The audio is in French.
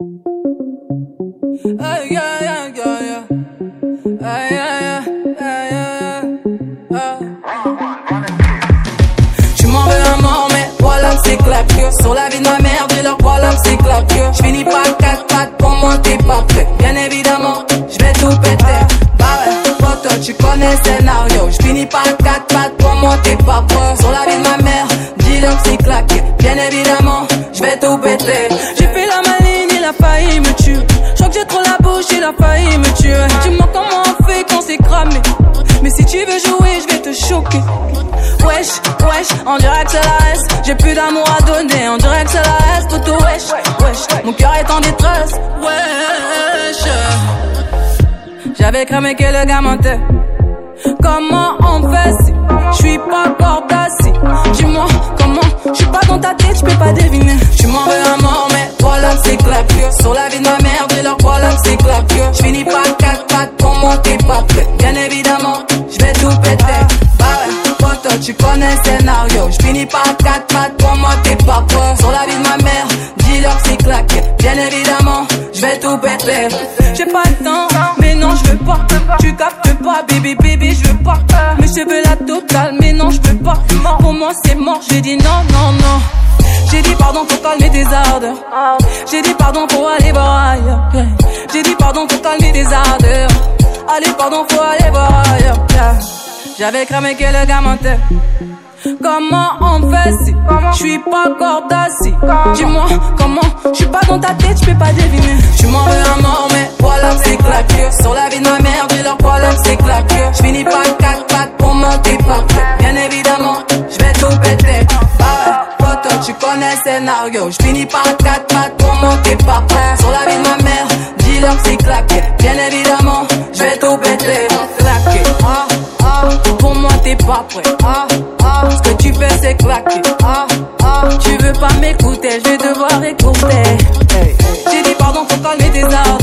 Tu m'en veux un mort, mais voilà c'est claque. Sur la vie de ma mère, dis leur voilà c'est claque. Je finis pas quatre pattes, pour moi t'es pas prêt. Bien évidemment, je vais tout péter. Bah ouais, photo, tu connais le scénario. Je finis pas quatre pattes, pour moi t'es pas prêt. Sur la vie de ma mère, dis leur que c'est claqué. Bien évidemment, il a failli me tuer. Dis-moi comment on fait quand c'est cramé. Mais si tu veux jouer, je vais te choquer. Wesh, wesh, on dirait que c'est la S. J'ai plus d'amour à donner, on dirait que c'est la S. Toto, wesh, wesh, mon cœur est en détresse. Wesh, j'avais cramé que le gars mentait. Comment on fait si je suis pas cordassi Dis-moi comment, je suis pas dans ta tête, je peux pas deviner. Tu connais le scénario. Je finis pas quatre pattes, pour moi t'es pas prêt. Sur la vie de ma mère, dis leur que c'est claqué. Bien évidemment, je vais tout péter. J'ai pas le temps, mais non, je pas. Tu captes pas, baby, baby, je veux pas. Mais je veux la totale, mais non, je pas. Pour moi, c'est mort, j'ai dit non, non, non. J'ai dit pardon pour calmer tes ardeurs. J'ai dit pardon pour aller voir ailleurs. J'ai dit pardon pour calmer tes ardeurs. Allez, pardon, faut aller voir ailleurs. J'avais cramé que le gars mentait. Comment on fait si? Je suis pas cordassi Dis-moi comment, je suis pas dans ta tête, je peux pas deviner. Tu m'en veux un mort, mais voilà c'est claqué. Sur la vie de ma mère, dis leur que c'est claqué. Je finis pas quatre pattes pour monter prêt. Bien évidemment, je vais tout péter. Bah ouais, photo, tu connais le scénario. Je finis pas quatre pattes pour monter prêt. Sur la vie de ma mère, dis leur c'est claqué. Bien évidemment, je vais tout péter t'es pas prêt. Ah, ah, ce que tu fais c'est claquer. Ah, ah, tu veux pas m'écouter, je vais devoir écouter. Hey, hey. J'ai dit pardon pour calmer tes ardeurs.